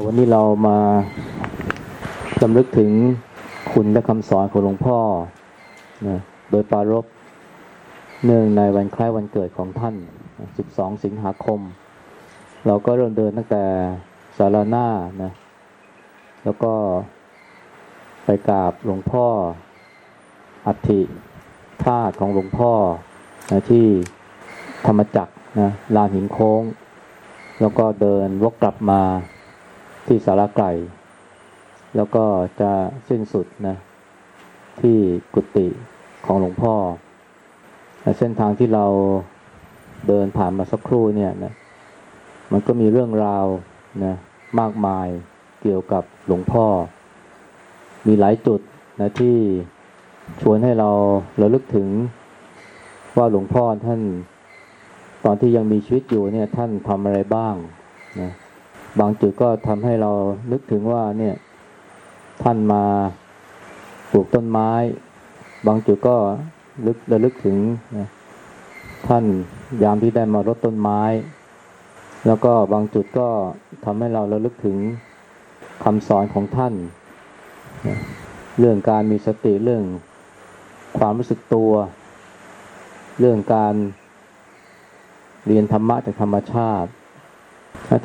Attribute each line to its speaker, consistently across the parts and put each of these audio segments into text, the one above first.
Speaker 1: วันนี้เรามาจำลึกถึงคุณและคำสอนของหลวงพ่อนะโดยปารภเนื่องในวันคล้ายวันเกิดของท่าน 12 สิงหาคม เราก็เริ่มเดินตั้งแต่สารหน้านะ แล้วก็ไปกราบหลวงพ่อ อัฐิธาตุของหลวงพ่อนะที่ธรรมจักรนะลานหินโค้ง แล้วก็เดินวกกลับมา ที่สาระไก่แล้วก็จะสิ้นสุดนะ ที่กุฏิของหลวงพ่อและเส้นทางที่เราเดินผ่านมาสักครู่เนี่ยนะ มันก็มีเรื่องราวนะมากมายเกี่ยวกับหลวงพ่อ มีหลายจุดนะที่ชวนให้เราเราลึกถึงว่าหลวงพ่อท่าน ตอนที่ยังมีชีวิตอยู่เนี่ย ท่านทำอะไรบ้างนะ บางจุดก็ทำให้เรานึกถึงว่าเนี่ยท่านมาปลูกต้นไม้ บางจุดก็ลึกระลึกถึงนะท่านยามที่ได้มารดต้นไม้ แล้วก็บางจุดก็ทำให้เราระลึกถึงคำสอนของท่านนะเรื่องการมีสติเรื่องความรู้สึกตัว เรื่องการเรียนธรรมะจากธรรมชาติ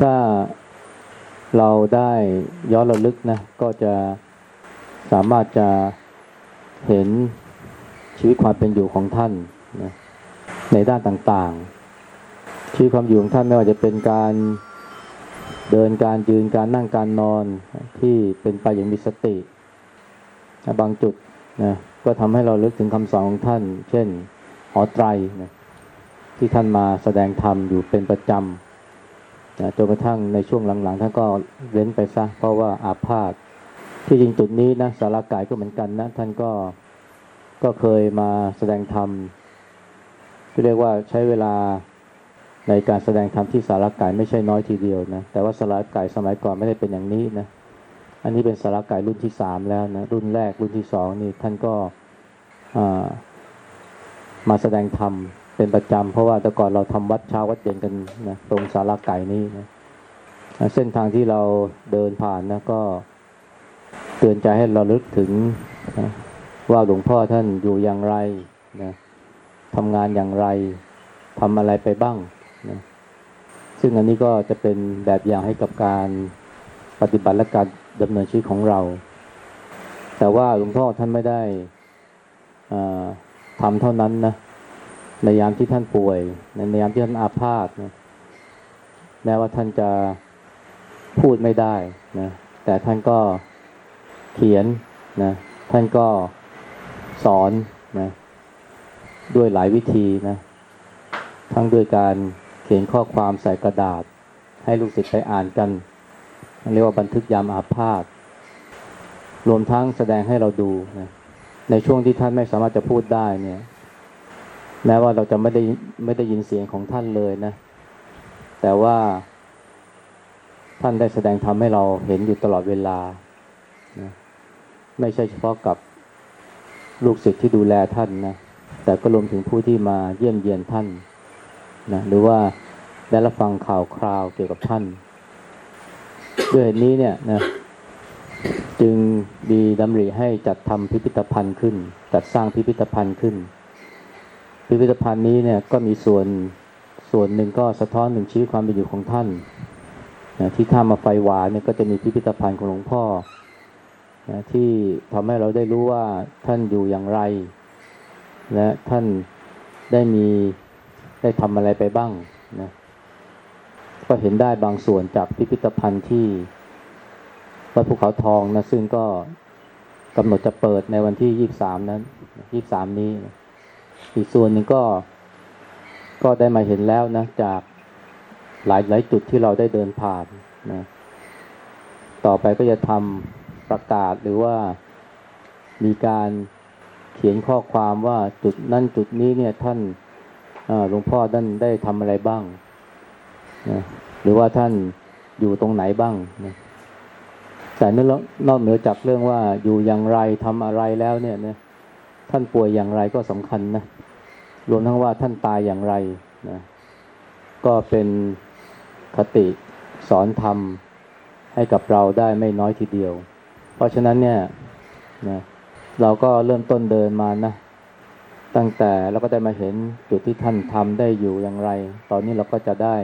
Speaker 1: ถ้า เราได้ย้อนระลึกนะ ก็จะสามารถจะเห็นชีวิตความเป็นอยู่ของท่านนะในด้านต่างๆ ชีวิตความอยู่ของท่านไม่ว่าจะเป็นการเดินการยืนการนั่งการนอนที่เป็นไปอย่างมีสติ บางจุดนะก็ทำให้เราลึกถึงคำสอนของท่าน เช่นหอไตรนะที่ท่านมาแสดงธรรมอยู่เป็นประจำ นะจนกระทั่งในช่วงหลังๆท่านก็เว้นไปซะเพราะว่าอาพาธที่จริงจุดนี้นะสารกายก็เหมือนกันนะท่านก็ก็เคยมาแสดงธรรมที่เรียกว่าใช้เวลาในการแสดงธรรมที่สารกายไม่ใช่น้อยทีเดียวนะแต่ว่าสารกายสมัยก่อนไม่ได้เป็นอย่างนี้นะอันนี้เป็นสารกายรุ่นที่สามแล้วนะรุ่นแรกรุ่นที่สองนี่ท่านก็มาแสดงธรรม เป็นประจำเพราะว่าแต่ก่อนเราทำวัดเช้าวัดเย็นกันนะตรงสารกายนี้นะเส้นทางที่เราเดินผ่านนะก็เตือนใจให้เราลึกถึงนะว่าหลวงพ่อท่านอยู่อย่างไรนะทำงานอย่างไรทำอะไรไปบ้างนะซึ่งอันนี้ก็จะเป็นแบบอย่างให้กับการปฏิบัติและการดำเนินชีวิตของเรา แต่ว่าหลวงพ่อท่านไม่ได้ทำเท่านั้นนะ ในยามที่ท่านป่วย ในยามที่ท่านอาพาธนะแม้ว่าท่านจะพูดไม่ได้นะแต่ท่านก็เขียนนะท่านก็สอนนะด้วยหลายวิธีนะทั้งด้วยการเขียนข้อความใส่กระดาษ ให้ลูกศิษย์ไปอ่านกันเรียกว่าบันทึกยามอาพาธรวมทั้งแสดงให้เราดูนะในช่วงที่ท่านไม่สามารถจะพูดได้เนี่ย แม้ว่าเราจะไม่ได้ไม่ได้ยินเสียงของท่านเลยนะ แต่ว่าท่านได้แสดงทำให้เราเห็นอยู่ตลอดเวลานะไม่ใช่เฉพาะกับลูกศิษย์ที่ดูแลท่านนะ แต่ก็รวมถึงผู้ที่มาเยี่ยมเยียนท่านนะหรือว่าได้รับฟังข่าวคราวเกี่ยวกับท่าน ด้วยเหตุนี้เนี่ยนะจึงดีดำริให้จัดทำพิพิธภัณฑ์ขึ้น จัดสร้างพิพิธภัณฑ์ขึ้น พิพิธภัณฑ์นี้เนี่ยก็มีส่วนส่วนหนึ่งก็สะท้อนหนึ่งชีวิตความเป็นอยู่ของท่านนะที่ท่ามาไฟหวานเนี่ยก็จะมีพิพิธภัณฑ์ของหลวงพ่อนะที่ทำให้เราได้รู้ว่าท่านอยู่อย่างไร และท่านได้มีได้ทำอะไรไปบ้างนะก็เห็นได้บางส่วนจากพิพิธภัณฑ์ที่วัดภูเขาทองนะซึ่งก็กำหนดจะเปิดในวันที่ยี่สามนั้นยี่สามนี้ อีกส่วนหนึ่งก็ ก็ได้มาเห็นแล้วนะ จากหลายหลายจุดที่เราได้เดินผ่านนะ ต่อไปก็จะทำประกาศหรือว่ามีการเขียนข้อความว่าจุดนั่นจุดนี้เนี่ยท่านหลวงพ่อท่านได้ทำอะไรบ้างนะหรือว่าท่านอยู่ตรงไหนบ้างนะแต่นนอกเหนือจากเรื่องว่าอยู่อย่างไรทำอะไรแล้วเนี่ยนะ ท่านป่วยอย่างไรก็สำคัญนะ รวมทั้งว่าท่านตายอย่างไรนะก็เป็นคติสอนธรรมให้กับเราได้ไม่น้อยทีเดียว เพราะฉะนั้นเนี่ยนะเราก็เริ่มต้นเดินมานะ ตั้งแต่เราก็ได้มาเห็นจุดที่ท่านทำได้อยู่อย่างไร ตอนนี้เราก็จะได้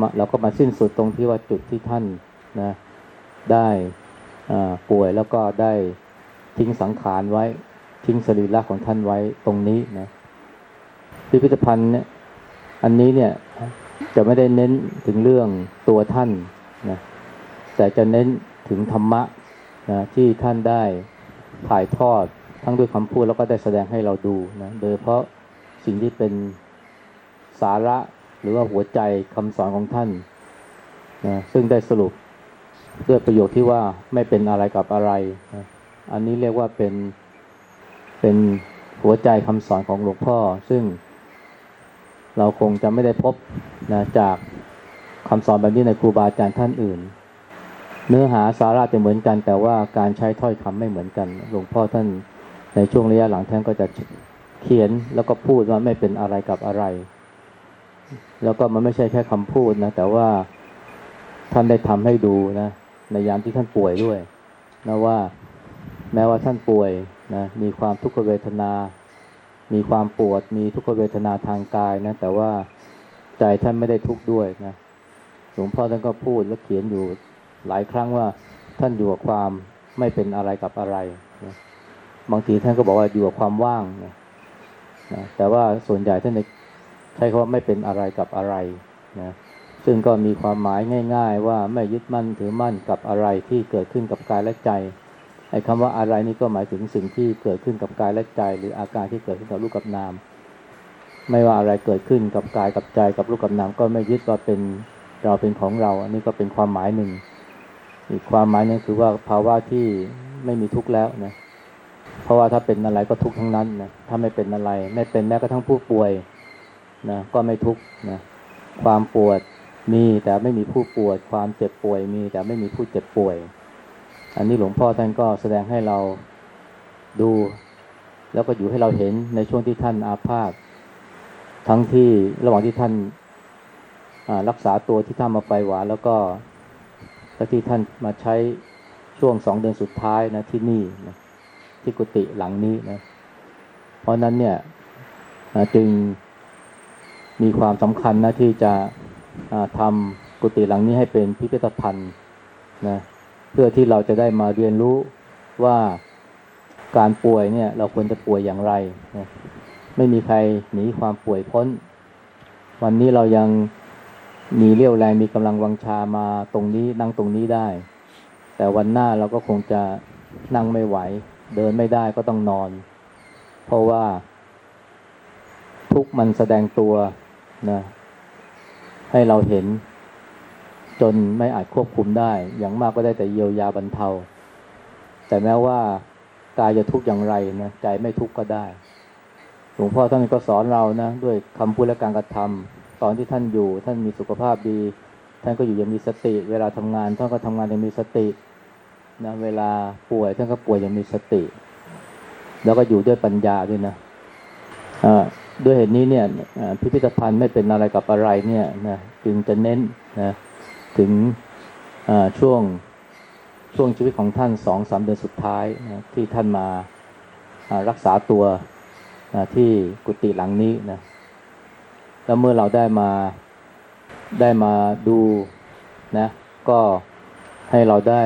Speaker 1: มาเราก็มาสิ้นสุดตรงที่ว่าจุดที่ท่านนะได้ป่วยแล้วก็ได้ทิ้งสังขารไว้ ทิ้งสรีระของท่านไว้ตรงนี้นะพิพิธภัณฑ์เนี่ยอันนี้เนี่ยจะไม่ได้เน้นถึงเรื่องตัวท่านนะแต่จะเน้นถึงธรรมะนะที่ท่านได้ถ่ายทอดทั้งด้วยคำพูดแล้วก็ได้แสดงให้เราดูนะโดยเฉพาะสิ่งที่เป็นสาระหรือว่าหัวใจคำสอนของท่านนะซึ่งได้สรุปด้วยประโยคที่ว่าไม่เป็นอะไรกับอะไรนะอันนี้เรียกว่าเป็น เป็นหัวใจคำสอนของหลวงพ่อ ซึ่งเราคงจะไม่ได้พบนะจากคำสอนแบบนี้ในครูบาอาจารย์ท่านอื่น เนื้อหาสาระจะเหมือนกัน แต่ว่าการใช้ถ้อยคำไม่เหมือนกัน หลวงพ่อท่านในช่วงระยะหลังท่านก็จะเขียนแล้วก็พูดว่าไม่เป็นอะไรกับอะไร แล้วก็มันไม่ใช่แค่คำพูดนะ แต่ว่าท่านได้ทำให้ดูนะในยามที่ท่านป่วยด้วยนะว่า แม้ว่าท่านป่วย นะมีความทุกขเวทนา มีความปวด มีทุกขเวทนาทางกายนะ แต่ว่าใจท่านไม่ได้ทุกข์ด้วยนะหลวงพ่อท่านก็พูดและเขียนอยู่หลายครั้งว่าท่านอยู่กับความไม่เป็นอะไรกับอะไรนะบางทีท่านก็บอกว่าอยู่กับความว่างนะนะแต่ว่าส่วนใหญ่ท่านใช้คำว่าไม่เป็นอะไรกับอะไรนะซึ่งก็มีความหมายง่าย ๆ ว่าไม่ยึดมั่นถือมั่นกับอะไรที่เกิดขึ้นกับกายและใจ ไอ้คำว่าอะไรนี่ก็หมายถึงสิ่งที่เกิดขึ้นกับกายและใจ หรืออาการที่เกิดขึ้นกับรูปกับนาม ไม่ว่าอะไรเกิดขึ้นกับกายกับใจกับรูปกับนามก็ไม่ยึดว่าเป็นเราเป็นของเรา อันนี้ก็เป็นความหมายหนึ่ง อีกความหมายนึงคือว่าภาวะที่ไม่มีทุกข์แล้วนะเพราะว่าถ้าเป็นอะไรก็ทุกข์ทั้งนั้นนะถ้าไม่เป็นอะไร ไม่เป็นแม้กระทั่งผู้ป่วยนะก็ไม่ทุกข์นะความปวดมีแต่ไม่มีผู้ปวยความเจ็บป่วยมีแต่ไม่มีผู้เจ็บป่วย อันนี้หลวงพ่อท่านก็แสดงให้เราดู แล้วก็อยู่ให้เราเห็นในช่วงที่ท่านอาพาธทั้งที่ระหว่างที่ท่านรักษาตัวที่ท่ามาไฟหวานแล้วก็และที่ท่านมาใช้ช่วงสองเดือนสุดท้ายนะที่นี่นะที่กุฏิหลังนี้นะเพราะนั้นเนี่ยจึงมีความสำคัญนะที่จะทำกุฏิหลังนี้ให้เป็นพิพิธภัณฑ์นะ เพื่อที่เราจะได้มาเรียนรู้ว่าการป่วยเนี่ย เราควรจะป่วยอย่างไรนะไม่มีใครหนีความป่วยพ้น วันนี้เรายังมีเรี่ยวแรงมีกำลังวังชามาตรงนี้นั่งตรงนี้ได้ แต่วันหน้าเราก็คงจะนั่งไม่ไหว เดินไม่ได้ก็ต้องนอน เพราะว่า ทุกมันแสดงตัวนะให้เราเห็น จนไม่อาจควบคุมได้ อย่างมากก็ได้แต่เยียวยาบรรเทา แต่แม้ว่ากายจะทุกข์อย่างไรนะใจไม่ทุกข์ก็ได้ หลวงพ่อท่านก็สอนเรานะด้วยคำพูดและการกระทำตอนที่ท่านอยู่ท่านมีสุขภาพดี ท่านก็อยู่อยังมีสติ เวลาทำงานท่านก็ทำงานอย่างมีสตินะเวลาป่วยท่านก็ป่วยอย่างมีสติ แล้วก็อยู่ด้วยปัญญาด้วยนะอ่าด้วยเหตุนี้เนี่ยพิพิธภัณฑ์ไม่เป็นอะไรกับอะไรเนี่ยนะจึงจะเน้นนะ ถึงช่วงช่วงชีวิตของท่านสองสามเดือนสุดท้ายนะที่ท่านมารักษาตัวนะที่กุฏิหลังนี้นะแล้วเมื่อเราได้มาได้มาดูนะ ก็ให้เราได้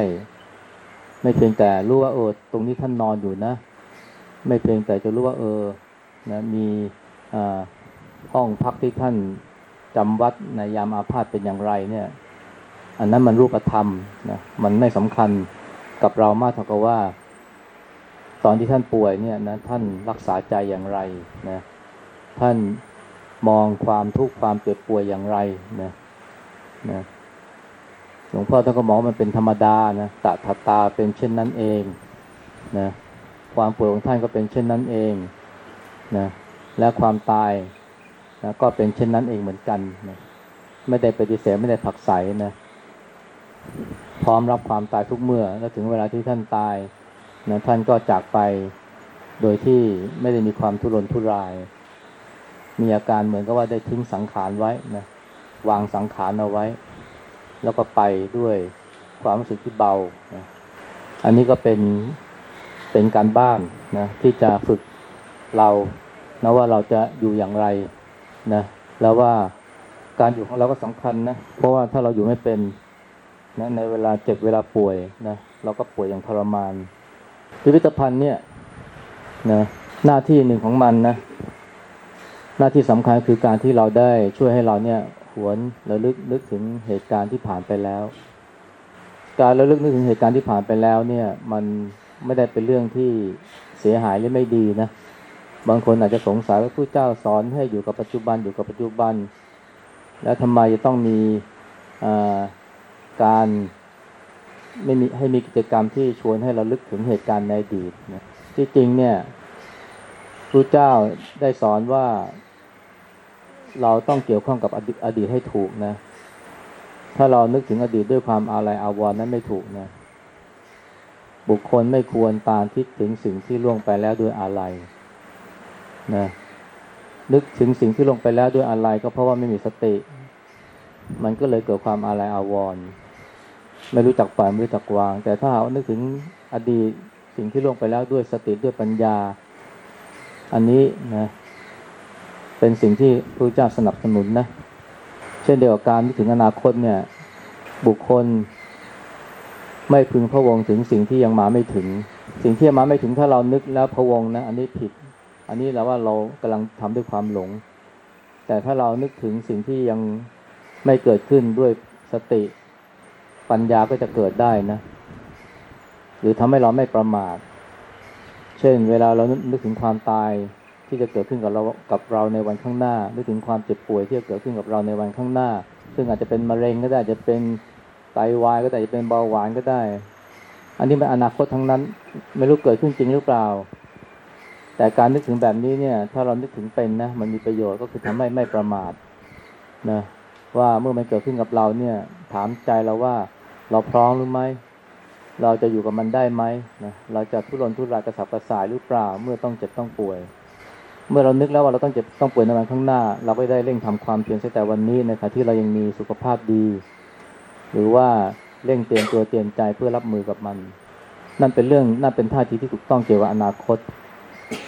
Speaker 1: ไม่เพียงแต่รู้ว่าเออตรงนี้ท่านนอนอยู่นะ ไม่เพียงแต่จะรู้ว่า เออนะมีห้องพักที่ท่านจำวัดในยามอาพาธเป็นอย่างไรเนี่ย อันนั้นมันรูปธรรมนะมันไม่สำคัญกับเรามากเท่ากับว่า ตอนที่ท่านป่วยเนี่ยนะท่านรักษาใจอย่างไรนะท่านมองความทุกข์ความเจ็บป่วยอย่างไรนะนะหลวงพ่อท่านก็มองมันเป็นธรรมดานะตะทัตาเป็นเช่นนั้นเองนะความป่วยของท่านก็เป็นเช่นนั้นเองนะและความตายนะก็เป็นเช่นนั้นเองเหมือนกันนะไม่ได้ปฏิเสธไม่ได้ผักไสนะ พร้อมรับความตายทุกเมื่อ แล้วถึงเวลาที่ท่านตายนะท่านก็จากไปโดยที่ไม่ได้มีความทุรนทุราย มีอาการเหมือนกับว่าได้ทิ้งสังขารไว้นะวางสังขารเอาไว้ แล้วก็ไปด้วยความรู้สึกที่เบานะอันนี้ก็เป็นเป็นการบ้านนะที่จะฝึกเรานะว่าเราจะอยู่อย่างไรนะแล้วว่าการอยู่ของเราก็สำคัญนะเพราะว่าถ้าเราอยู่ไม่เป็น นะในเวลาเจ็บเวลาป่วยนะเราก็ป่วยอย่างทรมาน พิพิธภัณฑ์เนี่ยนะหน้าที่หนึ่งของมันนะหน้าที่สำคัญคือการที่เราได้ช่วยให้เราเนี่ยหวนระลึกนึกถึงเหตุการณ์ที่ผ่านไปแล้ว การระลึกนึกถึงเหตุการณ์ที่ผ่านไปแล้วเนี่ย มันไม่ได้เป็นเรื่องที่เสียหายหรือไม่ดีนะบางคนอาจจะสงสัยว่าผู้เจ้าสอนให้อยู่กับปัจจุบันอยู่กับปัจจุบัน แล้วทำไมจะต้องมีอ่า การไม่มีให้มีกิจกรรมที่ชวนให้เราลึกถึงเหตุการณ์ในอดีตนะที่จริงเนี่ยพระเจ้าได้สอนว่า เราต้องเกี่ยวข้องกับอดีตให้ถูกนะ ถ้าเรานึกถึงอดีตด้วยความอาลัยอาวรณ์นั้นไม่ถูกนะ บุคคลไม่ควรตามคิดถึงสิ่งที่ล่วงไปแล้วด้วยอาลัยนะนึกถึงสิ่งที่ลงไปแล้วด้วยอะไรก็เพราะว่าไม่มีสติ มันก็เลยเกิดความอาลัยอาวรณ์ ไม่รู้จักปล่อยไม่รู้จักวาง แต่ถ้าเรานึกถึงอดีตสิ่งที่ล่วงไปแล้วด้วยสติด้วยปัญญา อันนี้นะเป็นสิ่งที่พระเจ้าสนับสนุนนะเช่นเดียวกับการที่ถึงอนาคตเนี่ย บุคคล ไม่พึงพะวงถึงสิ่งที่ยังมาไม่ถึง สิ่งที่ยังมาไม่ถึงถ้าเรานึกแล้วพะวงนะ อันนี้ผิด อันนี้เราว่าเรากำลังทำด้วยความหลง แต่ถ้าเรานึกถึงสิ่งที่ยังไม่เกิดขึ้นด้วยสติ ปัญญาก็จะเกิดได้นะ หรือทำให้เราไม่ประมาท เช่น เวลาเรานึกถึงความตายที่จะเกิดขึ้นกับเรากับเราในวันข้างหน้า นึกถึงความเจ็บป่วยที่จะเกิดขึ้นกับเราในวันข้างหน้า ซึ่งอาจจะเป็นมะเร็งก็ได้จะเป็นไตวายก็ได้จะเป็นเบาหวานก็ได้ อันนี้เป็นอนาคตทั้งนั้น ไม่รู้เกิดขึ้นจริงหรือเปล่า แต่การนึกถึงแบบนี้เนี่ย ถ้าเรานึกถึงเป็นนะ มันมีประโยชน์ก็คือทำให้ไม่ประมาทนะ ว่าเมื่อมันเกิดขึ้นกับเราเนี่ย ถามใจเราว่าเราพร้อมหรือไม่เราจะอยู่กับมันได้ไหมนะเราจะทุรนทุรายกระสับกระส่ายหรือเปล่า เมื่อต้องเจ็บต้องป่วย เมื่อเรานึกแล้วว่าเราต้องเจะต้องป่วยในวันข้างหน้า เราก็ได้เร่งทำความเพียรแต่วันนี้นะครับที่เรายังมีสุขภาพดี หรือว่าเร่งเตรียมตัวเตรียมใจเพื่อรับมือกับมัน นั่นเป็นเรื่องนั่นเป็นท่าทีที่ถูกต้องเกี่ยวกับอนาคต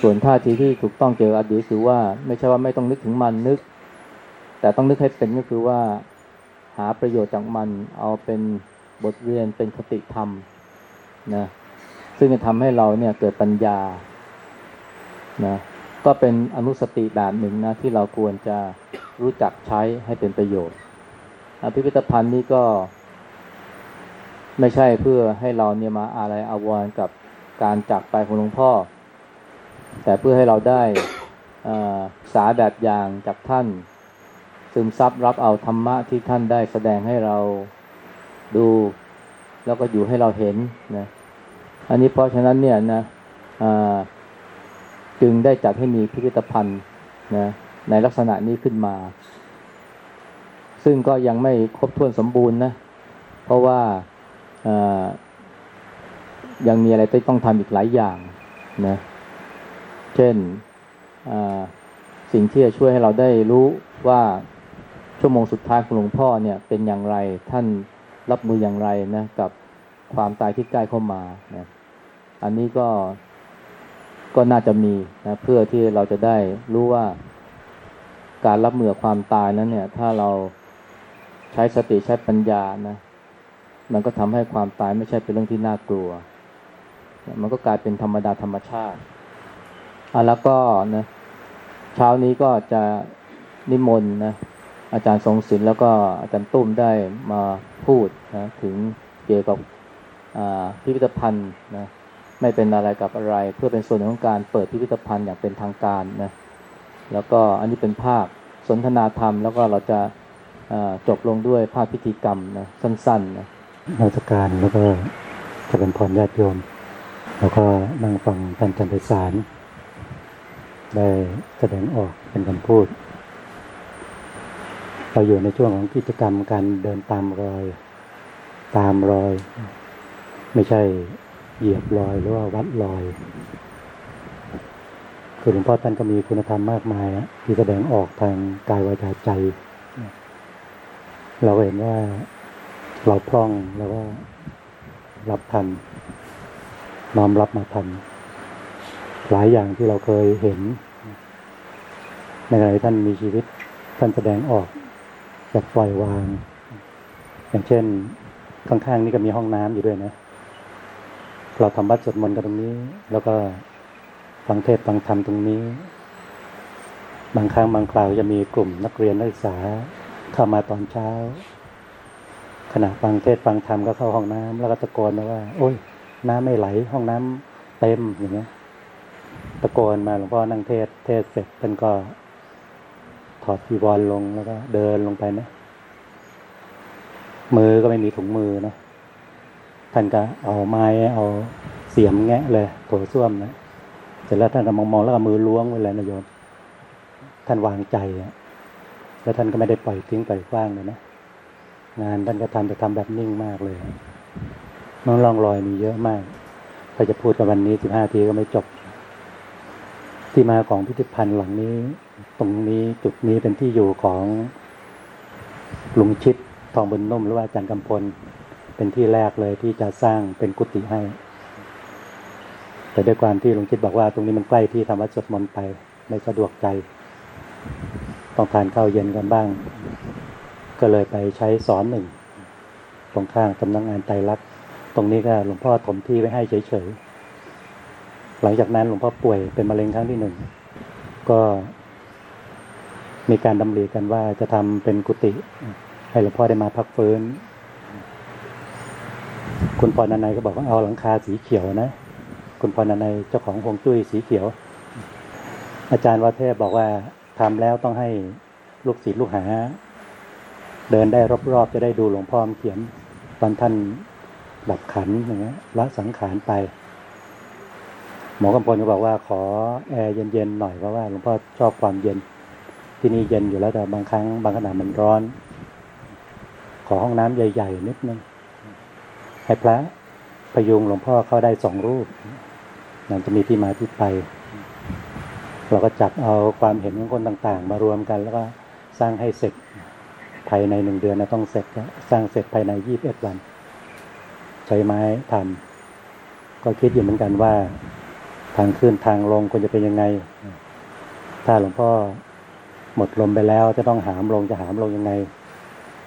Speaker 1: ส่วนท่าทีที่ถูกต้องเกี่ยวกับอดีตคือว่า ไม่ใช่ว่าไม่ต้องนึกถึงมันนึก แต่ต้องนึกให้เป็นก็คือว่า หาประโยชน์จากมัน เอาเป็นบทเรียนเป็นคติธรรมนะซึ่งจะทำให้เราเนี่ยเกิดปัญญานะก็เป็นอนุสติแบบหนึ่งนะที่เราควรจะรู้จักใช้ให้เป็นประโยชน์พิพิธภัณฑ์นี้ก็ ไม่ใช่เพื่อให้เราเนี่ยมาอะไรอาวรกับการจากไปของหลวงพ่อ แต่เพื่อให้เราได้สาแบบอย่างจากท่าน ซึมซับรับเอาธรรมะที่ท่านได้แสดงให้เราดู แล้วก็อยู่ให้เราเห็นนะอันนี้เพราะฉะนั้นเนี่ยนะจึงได้จัดให้มีพิพิธภัณฑ์นะในลักษณะนี้ขึ้นมา ซึ่งก็ยังไม่ครบถ้วนสมบูรณ์นะ เพราะว่ายังมีอะไรที่ต้องทำอีกหลายอย่างนะเช่นสิ่งที่จะช่วยให้เราได้รู้ว่า ชั่วโมงสุดท้ายของหลวงพ่อเนี่ยเป็นอย่างไรท่านรับมืออย่างไรนะกับความตายที่ใกล้เข้ามานะอันนี้ก็ก็น่าจะมีนะเพื่อที่เราจะได้รู้ว่าการรับมือความตายนั้นเนี่ย ถ้าเราใช้สติใช้ปัญญานะมันก็ทำให้ความตายไม่ใช่เป็นเรื่องที่น่ากลัว มันก็กลายเป็นธรรมดาธรรมชาติอะแล้วก็นะเช้านี้ก็จะนิมนต์นะ อาจารย์ทรงศิลป์แล้วก็อาจารย์ตุ้มได้มาพูดนะถึงเกี่ยวกับพิพิธภัณฑ์นะไม่เป็นอะไรกับอะไร เพื่อเป็นส่วนของการเปิดพิพิธภัณฑ์อย่างเป็นทางการนะแล้วก็อันนี้เป็นภาพสนทนาธรรม แล้วก็เราจะจบลงด้วยภาพพิธีกรรมนะสั้นๆนะ
Speaker 2: ราชการแล้วก็จะเป็นพรญาติโยม แล้วก็นั่งฟังท่านจันทสารได้แสดงออกเป็นคำพูด เราอยู่ในช่วงของกิจกรรมการเดินตามรอย ตามรอย ไม่ใช่เหยียบรอยหรือว่าวัดรอย คือหลวงพ่อท่านก็มีคุณธรรมมากมายที่แสดงออกทางกายวาจาใจ เราเห็นว่าเราพร่องแล้วก็รับทันน้อมรับมาทันหลายอย่างที่เราเคยเห็นในขณะที่ท่านมีชีวิตท่านแสดงออก แบบปล่อยวาง อย่างเช่น ข้างๆนี่ก็มีห้องน้ำอยู่ด้วยนะ เราทำบัตรสวดมนต์กันตรงนี้ แล้วก็ฟังเทศฟังธรรมตรงนี้ บางครั้งบางคราวจะมีกลุ่มนักเรียนนักศึกษาเข้ามาตอนเช้า ขณะฟังเทศฟังธรรมก็เข้าห้องน้ำแล้วก็ตะโกนมาว่า โอ้ย น้ำไม่ไหล ห้องน้ำเต็มอย่างเงี้ย ตะโกนมาหลวงพ่อนั่งเทศเทศเสร็จท่านก็ ถอดจีวรลงแล้วก็เดินลงไปนะ มือก็ไม่มีถุงมือนะท่านก็เอาไม้เอาเสียมแงะเลยโถส้วมนะเสร็จแล้วท่านก็มองมองๆแล้วก็มือล้วงไว้เลยนะโยมท่านวางใจอะแล้วท่านก็ไม่ได้ปล่อยทิ้งปล่อยกว้างเลยนะงานท่านก็ทำแต่ทำแบบนิ่งมากเลยน้องลองรอยมีเยอะมาก ถ้าจะพูดกันวันนี้สิบห้าทีก็ไม่จบ ที่มาของพิพิธภัณฑ์หลังนี้ ตรงนี้จุดนี้เป็นที่อยู่ของลุงชิดทองบุญนุ่มหรือว่าอาจารย์กำพล เป็นที่แรกเลยที่จะสร้างเป็นกุฏิให้ แต่ด้วยความที่ลุงชิดบอกว่า ตรงนี้มันใกล้ที่ทำวัดสวดมนต์ไปไม่สะดวกใจ ต้องทานข้าวเย็นกันบ้าง ก็เลยไปใช้สอนหนึ่ง ตรงข้างสำนักงานไตรลักษณ์ตรงนี้ก็หลวงพ่อถมที่ไว้ให้เฉยๆหลังจากนั้นหลวงพ่อป่วยเป็นมะเร็งครั้งที่หนึ่งก็ มีการดำริกันว่าจะทำเป็นกุฏิให้หลวงพ่อได้มาพักฟื้น คุณพรนันท์ก็บอกว่าเอาหลังคาสีเขียวนะ คุณพรนันท์เจ้าของฮวงจุ้ยสีเขียว อาจารย์วัเทพบอกว่าทำแล้วต้องให้ลูกศิษย์ลูกหา เดินได้รอบๆจะได้ดูหลวงพ่อเขียนตอนท่านดับขันอย่างเงี้ยละสังขารไป หมอกำพลก็บอกว่าขอแอร์เย็นๆหน่อยเพราะว่าหลวงพ่อชอบความเย็น ที่นี่เย็นอยู่แล้วแต่บางครั้ง บางขณะมันร้อน ขอห้องน้ำใหญ่ ๆ นิดนึงให้พระพยุงหลวงพ่อเข้าได้สองรูปนั่นจะมีที่มาที่ไป เราก็จับเอาความเห็นของคนต่าง ๆ มารวมกัน แล้วก็สร้างให้เสร็จภายในหนึ่งเดือนนะต้องเสร็จสร้างเสร็จภายในยี่สิบเอ็ดวัน ใช้ไม้ทำก็คิดอยู่เหมือนกันว่า ทางขึ้นทางลงควรจะเป็นยังไง ถ้าหลวงพ่อ หมดลมไปแล้วจะต้องหามลงจะหามลงยังไง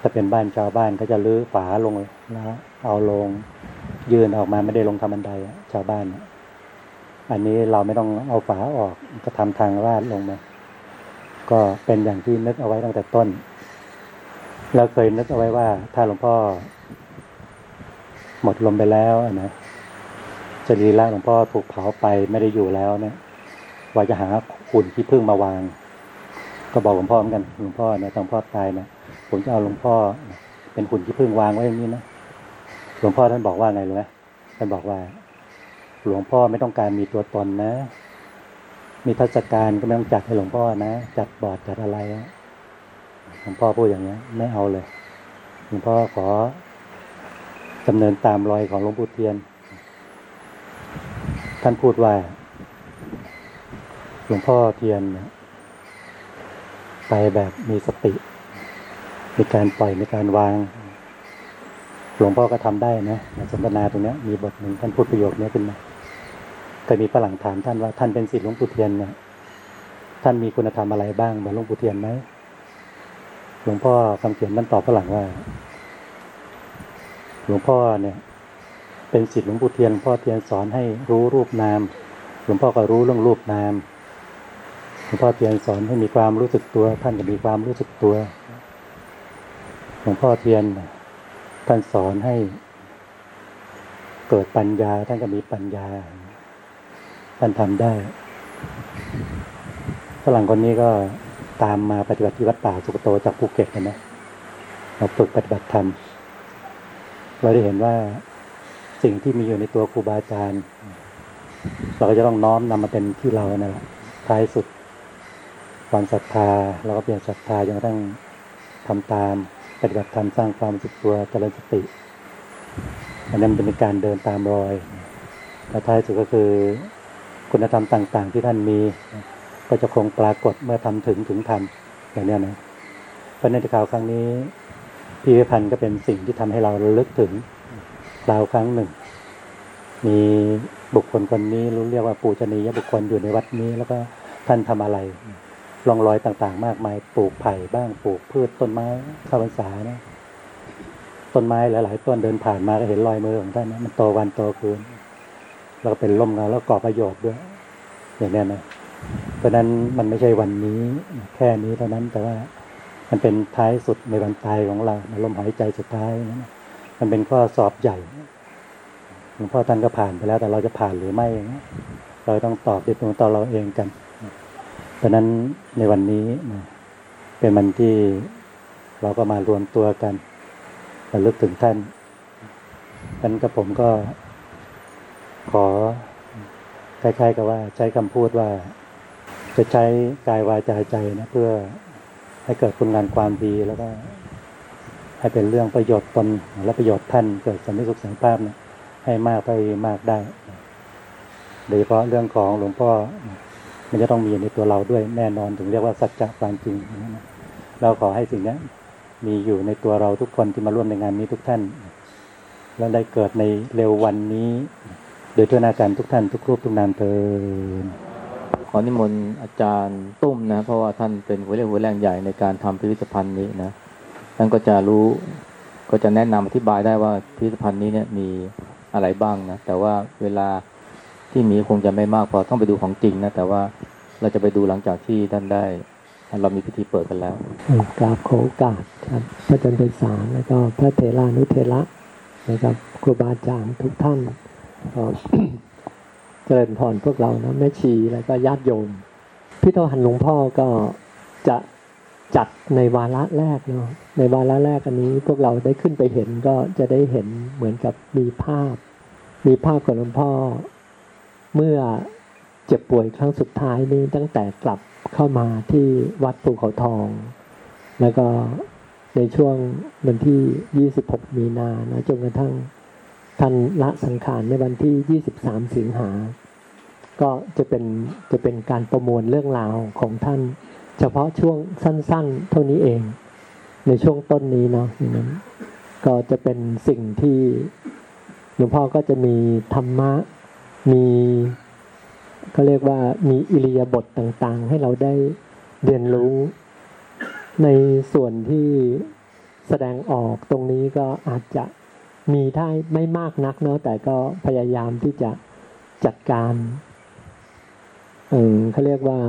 Speaker 2: ถ้าเป็นบ้านชาวบ้านก็จะลื้อฝาลงแล้วเอาลง ยื่นออกมาไม่ได้ลงทำบันไดชาวบ้าน อันนี้เราไม่ต้องเอาฝาออกก็ทำทางราดลงมา ก็เป็นอย่างที่นึกเอาไว้ตั้งแต่ต้นเราเคยนึกเอาไว้ว่า ถ้าหลวงพ่อ หมดลมไปแล้วอะนะจรีระหลวงพ่อถูกเผาไปไม่ได้อยู่แล้วเนี่ยว่าจะหาขุนที่พึ่งมาวาง ก็บอกหลวงพ่อเหมือนกันหลวงพ่อเนี่ยตอนพ่อตายนะผมจะเอาหลวงพ่อ เป็นหุ่นที่พึ่งวางไว้อย่างนี้นะหลวงพ่อท่านบอกว่าไงรู้ไหมท่านบอกว่า หลวงพ่อไม่ต้องการมีตัวตนนะ มีเทศกาลก็ไม่ต้องจัดให้หลวงพ่อนะจัดบอร์ดจัดอะไรหลวงพ่อพูดอย่างนี้ยไม่เอาเลยหลวงพ่อขอดำเนินตามรอยของหลวงปู่เทียน ท่านพูดว่า หลวงพ่อเทียนเนี่ย ไปแบบมีสติ มีการปล่อยมีการวาง หลวงพ่อก็ทำได้นะสนทนาตรงนี้มีบทหนึ่งท่านพูดประโยคนี้ขึ้นมาเคยมีฝรั่งถามท่านว่าท่านเป็นศิษย์หลวงปู่เทียนเนี่ยท่านมีคุณธรรมอะไรบ้างเหมือนหลวงปู่เทียนไหมหลวงพ่อคำเขียนท่านตอบฝรั่งว่า หลวงพ่อเนี่ย เป็นศิษย์หลวงปู่เทียนหลวงพ่อเทียนสอนให้รู้รูปนาม หลวงพ่อก็รู้เรื่องรูปนาม หลวงพ่อเทียนสอนให้มีความรู้สึกตัว ท่านก็มีความรู้สึกตัว หลวงพ่อเทียน ท่านสอนให้ เกิดปัญญา ท่านก็มีปัญญา ท่านทำได้ฝรั่งคนนี้ก็ตามมาปฏิบัติที่วัดป่าสุกโตจากภูเก็ตเห็นไหมเราฝึกปฏิบัติธรรม เราได้เห็นว่าสิ่งที่มีอยู่ในตัวครูบาอาจารย์ เราก็จะต้องน้อมนำมาเป็นที่เรานั่นแหละท้ายสุด ความศรัทธาเราก็เปลี่ยนศรัทธาจนกระทั่งทำตามปฏิบัติธรรมสร้างความสึกตัวเจริญสติ อันนั้นเป็นการเดินตามรอยและท้ายสุดก็คือคุณธรรมต่าง ๆ ที่ท่านมี ก็จะคงปรากฏเมื่อทำถึงถึงทำอย่างนี้นะเพราะในข่าวครั้งนี้พิพิธภัณฑ์ก็เป็นสิ่งที่ทำให้เราระลึกถึงคราวครั้งหนึ่ง มีบุคคลคนนี้รู้เรียกว่าปูชนียบุคคลอยู่ในวัดนี้ แล้วก็ท่านทำอะไร ร่องรอยต่างๆ มากมาย ปลูกไผ่บ้างปลูกพืชต้นไม้ข้าวพรรษานะต้นไม้หลายๆต้นเดินผ่านมาก็เห็นรอยมือของท่านนะมันโตวันโตคืนแล้วก็เป็นร่มเงาแล้วก่อประโยชน์ด้วย อย่างนี้นะเพราะนั้นมันไม่ใช่วันนี้แค่นี้เท่านั้นแต่ว่ามันเป็นท้ายสุดในวันตายของเราลมหายใจสุดท้ายนะมันเป็นข้อสอบใหญ่หลวงพ่อท่านก็ผ่านไปแล้ว แต่เราจะผ่านหรือไม่ เราต้องตอบด้วยตัวเราเองกัน เพราะนั้นในวันนี้นะเป็นวันที่เราก็มารวมตัวกันระลึกถึงท่านท่านกับผมก็ขอคล้ายๆกับว่าใช้คำพูดว่า จะใช้กายวาจาใจนะเพื่อให้เกิดคุณงานความดีแล้วก็ให้เป็นเรื่องประโยชน์ตนและประโยชน์ท่านเกิดสันติสุขสันติภาพนะให้มากไปมากได้ โดยเฉพาะเรื่องของหลวงพ่อ มันจะต้องมีในตัวเราด้วยแน่นอนถึงเรียกว่าสัจจะความจริงเราขอให้สิ่งนี้มีอยู่ในตัวเราทุกคนที่มาร่วมในงานนี้ทุกท่าน แล้วได้เกิดในเร็ววันนี้ โดยทั่วหน้ากันทุกท่านทุกรูปทุกนามเทิน
Speaker 1: ขอนิมนต์อาจารย์ตุ้มนะ เพราะว่าท่านเป็นหัวเรี่ยวหัวแรงใหญ่ในการทำพิพิธภัณฑ์นี้นะท่านก็จะรู้ก็จะแนะนำอธิบายได้ว่าพิพิธภัณฑ์นี้เนี่ยมีอะไรบ้างนะแต่ว่าเวลา ที่มีคงจะไม่มากพอต้องไปดูของจริงนะแต่ว่าเราจะไปดูหลังจากที่ท่านได้เรามีพิธีเปิดกันแล้ว
Speaker 3: กราบขอโอกาสครับพระอาจารย์เป็นสารแล้วก็พระเทรานุเทระนะครับครูบาอาจารย์ทุกท่านก็เจริญพรพวกเรานะแม่ชีแล้วก็ญาติโยมพิธภัณฑ์หลวงพ่อก็จะจัดในวาระแรกเนาะในวาระแรกอันนี้พวกเราได้ขึ้นไปเห็นก็จะได้เห็นเหมือนกับมีภาพ มีภาพของหลวงพ่อ เมื่อเจ็บป่วยครั้งสุดท้ายนี้ตั้งแต่กลับเข้ามาที่วัดภูเขาทอง แล้วก็ในช่วงวันที่ 26 มีนานะจนกระทั่งท่านละสังขารในวันที่ 23 สิงหา ก็จะเป็นจะเป็นการประมวลเรื่องราวของท่าน เฉพาะช่วงสั้น ๆ เท่านี้เอง ในช่วงต้นนี้เนาะอย่างนั้นก็จะเป็นสิ่งที่หลวงพ่อก็จะมีธรรมะ มีเขาเรียกว่ามีอิริยาบถต่างๆ ให้เราได้เรียนรู้ ในส่วนที่แสดงออกตรงนี้ก็อาจจะมีได้ไม่มากนักเนาะแต่ก็พยายามที่จะจัดการเออเขาเรียกว่า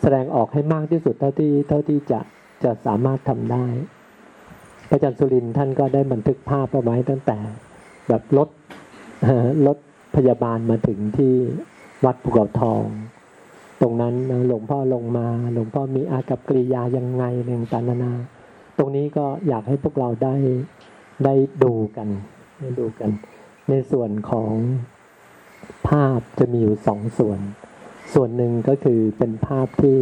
Speaker 3: แสดงออกให้มากที่สุดเท่าที่เท่าที่จะจะสามารถทำได้พระอาจารย์สุรินทร์ท่านก็ได้บันทึกภาพเอาไว้ตั้งแต่ แบบรถรถ พยาบาลมาถึงที่วัดภูเขาทอง ตรงนั้นนะหลวงพ่อลงมา หลวงพ่อมีอากับกริยายังไงหนึ่งตานานา ตรงนี้ก็อยากให้พวกเราได้ได้ดูกันได้ดูกัน ในส่วนของภาพจะมีอยู่สองส่วน ส่วนหนึ่งก็คือเป็นภาพที่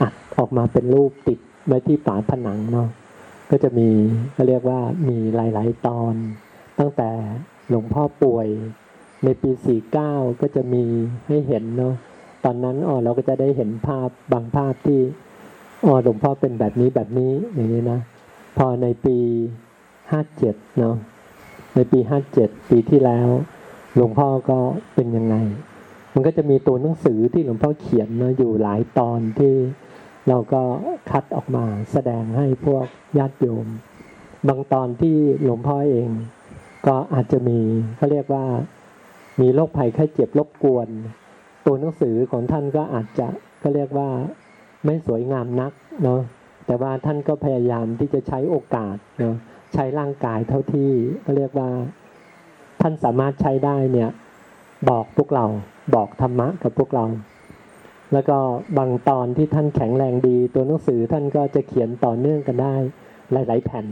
Speaker 3: อัดออกมาเป็นรูปติดไว้ที่ฝาผนังเนาะก็จะมีก็เรียกว่ามีหลาย ๆ ตอน ตั้งแต่หลวงพ่อป่วย ในปี49ก็จะมีให้เห็นเนาะตอนนั้นอ๋อเราก็จะได้เห็นภาพบางภาพที่อ๋อหลวงพ่อเป็นแบบนี้แบบนี้อย่างนี้นะพอในปี57เนาะในปี57ปีที่แล้ว หลวงพ่อก็เป็นยังไง มันก็จะมีตัวหนังสือที่หลวงพ่อเขียนเนาะอยู่หลายตอนที่เราก็คัดออกมาแสดงให้พวกญาติโยม บางตอนที่หลวงพ่อเอง ก็อาจจะมีเขาเรียกว่า มีโรคภัยไข้เจ็บรบกวน ตัวหนังสือของท่านก็อาจจะก็เรียกว่าไม่สวยงามนักเนาะแต่ว่าท่านก็พยายามที่จะใช้โอกาสเนาะใช้ร่างกายเท่าที่ก็เรียกว่า ท่านสามารถใช้ได้เนี่ยบอกพวกเราบอกธรรมะกับพวกเรา แล้วก็บางตอนที่ท่านแข็งแรงดี ตัวหนังสือท่านก็จะเขียนต่อเนื่องกันได้ หลาย ๆ แผ่น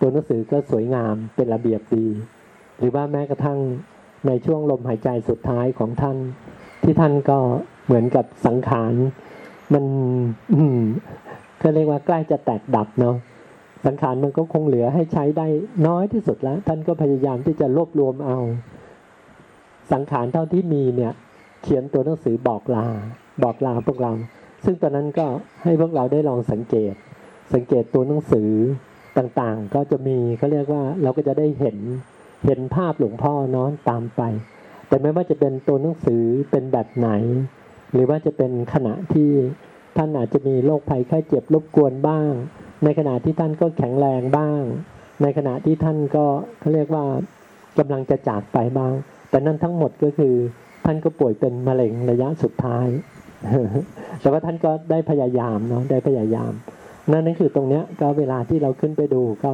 Speaker 3: ตัวหนังสือก็สวยงามเป็นระเบียบดี หรือว่าแม้กระทั่ง ในช่วงลมหายใจสุดท้ายของท่าน ที่ท่านก็เหมือนกับสังขาร มันอืมก็เรียกว่าใกล้จะแตกดับเนาะสังขารมันก็คงเหลือให้ใช้ได้น้อยที่สุดแล้ว ท่านก็พยายามที่จะรวบรวมเอา สังขารเท่าที่มีเนี่ย เขียนตัวหนังสือบอกลา บอกลาพวกเรา ซึ่งตอนนั้นก็ให้พวกเราได้ลองสังเกต สังเกตตัวหนังสือต่างๆ ก็จะมีเขาเรียกว่าเราก็จะได้เห็น เห็นภาพหลวงพ่อนอนตามไป แต่ไม่ว่าจะเป็นตัวหนังสือเป็นแบบไหน หรือว่าจะเป็นขณะที่ท่านอาจจะมีโรคภัยไข้เจ็บรบกวนบ้าง ในขณะที่ท่านก็แข็งแรงบ้าง ในขณะที่ท่านก็เขาเรียกว่ากำลังจะจากไปบ้าง แต่นั่นทั้งหมดก็คือ ท่านก็ป่วยเป็นมะเร็งระยะสุดท้าย แต่ว่าท่านก็ได้พยายามเนาะได้พยายาม นั่นนั่นคือตรงเนี้ยก็เวลาที่เราขึ้นไปดูก็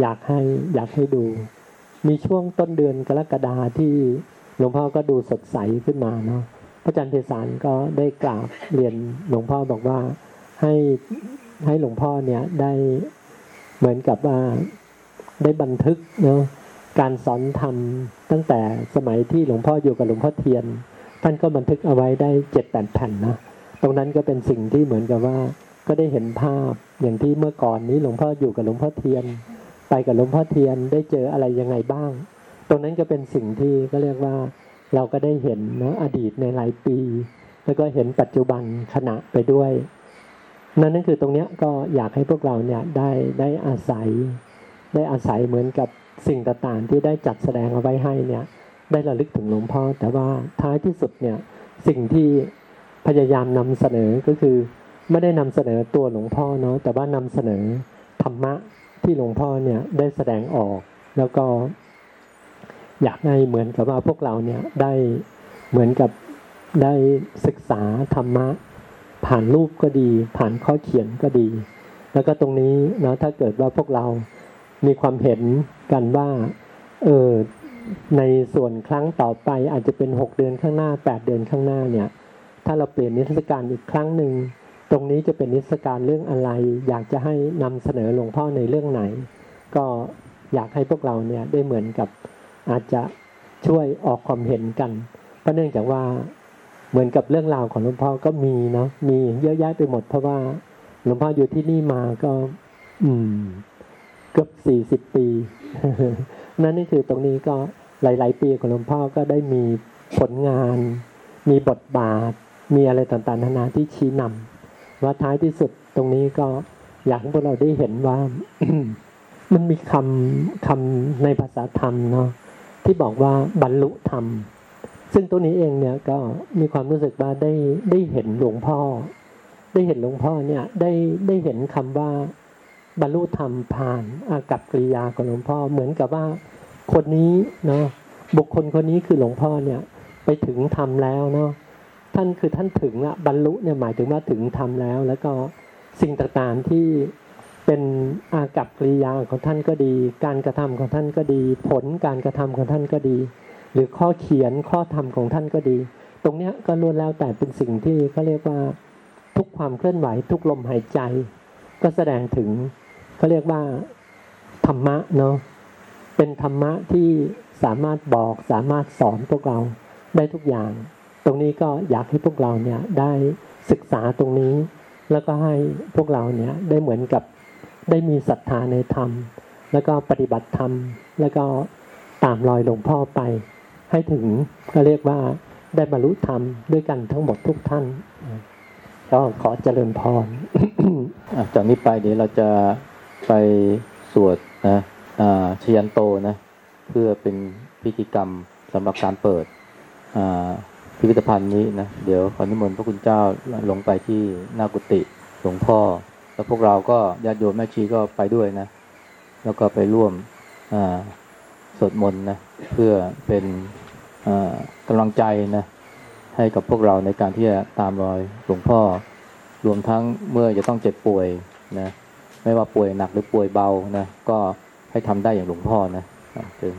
Speaker 3: อยากให้อยากให้ดู มีช่วงต้นเดือนกรกฎาที่หลวงพ่อก็ดูสดใสขึ้นมาเนาะพระอาจารย์เทศานก็ได้กราบเรียนหลวงพ่อบอกว่าให้ให้หลวงพ่อเนี่ยได้เหมือนกับว่าได้บันทึกเนาะการสอนธรรมตั้งแต่สมัยที่หลวงพ่ออยู่กับหลวงพ่อเทียน ท่านก็บันทึกเอาไว้ได้เจ็ดแปดแผ่นนะตรงนั้นก็เป็นสิ่งที่เหมือนกับว่าก็ได้เห็นภาพอย่างที่เมื่อก่อนนี้หลวงพ่ออยู่กับหลวงพ่อเทียน ไปกับหลวงพ่อเทียนได้เจออะไรยังไงบ้าง ตรงนั้นก็เป็นสิ่งที่ก็เรียกว่าเราก็ได้เห็นนะอดีตในหลายปี แล้วก็เห็นปัจจุบันขณะไปด้วย นั่นนั่นคือตรงนี้ก็อยากให้พวกเราเนี่ยได้ได้อาศัย ได้อาศัยเหมือนกับสิ่งต่างๆที่ได้จัดแสดงเอาไว้ให้เนี่ยได้ระลึกถึงหลวงพ่อ แต่ว่าท้ายที่สุดเนี่ยสิ่งที่พยายามนำเสนอก็คือ ไม่ได้นำเสนอตัวหลวงพ่อเนาะแต่ว่านำเสนอธรรมะ ที่หลวงพ่อเนี่ยได้แสดงออก แล้วก็อยากให้เหมือนกับว่าพวกเราเนี่ยได้เหมือนกับได้ศึกษาธรรมะ ผ่านรูปก็ดี ผ่านข้อเขียนก็ดี แล้วก็ตรงนี้เนาะถ้าเกิดว่าพวกเรามีความเห็นกันว่าเออในส่วนครั้งต่อไปอาจจะเป็นหกเดือนข้างหน้าแปดเดือนข้างหน้าเนี่ย ถ้าเราเปลี่ยนนิทรรศการอีกครั้งหนึ่ง ตรงนี้จะเป็นนิทรรศการเรื่องอะไร อยากจะให้นำเสนอหลวงพ่อในเรื่องไหน ก็อยากให้พวกเราเนี่ยได้เหมือนกับอาจจะช่วยออกความเห็นกัน เพราะเนื่องจากว่าเหมือนกับเรื่องราวของหลวงพ่อก็มีเนาะมีเยอะแยะไปหมด เพราะว่าหลวงพ่ออยู่ที่นี่มาก็ อืม เกือบสี่สิบปี นั่นนี่คือตรงนี้ก็หลาย ๆ ปีของหลวงพ่อก็ได้มีผลงาน มีบทบาท มีอะไรต่างๆนานาที่ชี้นำ ว่าท้ายที่สุดตรงนี้ก็อยากให้พวกเราได้เห็นว่า มันมีคำคำในภาษาธรรมเนาะที่บอกว่าบรรลุธรรม ซึ่งตัวนี้เองเนี่ยก็มีความรู้สึกว่าได้ได้เห็นหลวงพ่อ ได้เห็นหลวงพ่อเนี่ยได้ได้เห็นคำว่าบรรลุธรรมผ่านอากับกิริยาของหลวงพ่อ เหมือนกับว่าคนนี้เนาะบุคคลคนนี้คือหลวงพ่อเนี่ย ไปถึงธรรมแล้วเนาะ ท่านคือท่านถึงละบรรลุเนี่ยหมายถึงว่าถึงธรรมแล้ว แล้วก็สิ่งต่างๆที่เป็นอากับกิริยาของท่านก็ดี การกระทำของท่านก็ดี ผลการกระทำของท่านก็ดี หรือข้อเขียนข้อธรรมของท่านก็ดี ตรงเนี้ยก็ล้วนแล้วแต่เป็นสิ่งที่เขาเรียกว่าทุกความเคลื่อนไหวทุกลมหายใจ ก็แสดงถึงเขาเรียกว่าธรรมะเนาะเป็นธรรมะที่สามารถบอกสามารถสอนพวกเราได้ทุกอย่าง รงนี้ก็อยากให้พวกเราเนี่ยได้ศึกษาตรงนี้ แล้วก็ให้พวกเราเนี่ยได้เหมือนกับได้มีศรัทธาในธรรม แล้วก็ปฏิบัติธรรม แล้วก็ตามรอยหลวงพ่อไป ให้ถึงก็เรียกว่าได้บรรลุธรรมด้วยกันทั้งหมดทุกท่าน ก็ขอเจริญพร
Speaker 1: จากนี้ไปเดี๋ยวเราจะไปสวดนะชยันโตนะ เพื่อเป็นพิธีกรรมสำหรับการเปิดอ่า พิพิธภัณฑ์นี้นะเดี๋ยวขอนิมนต์พระคุณเจ้าลงไปที่หน้ากุฏิหลวงพ่อ แล้วพวกเราก็ญาติโยมแม่ชีก็ไปด้วยนะ แล้วก็ไปร่วมสวดมนต์นะเพื่อเป็นกำลังใจนะให้กับพวกเราในการที่จะตามรอยหลวงพ่อ รวมทั้งเมื่อจะต้องเจ็บป่วยนะไม่ว่าป่วยหนักหรือป่วยเบานะก็ให้ทำได้อย่างหลวงพ่อนะจริญพร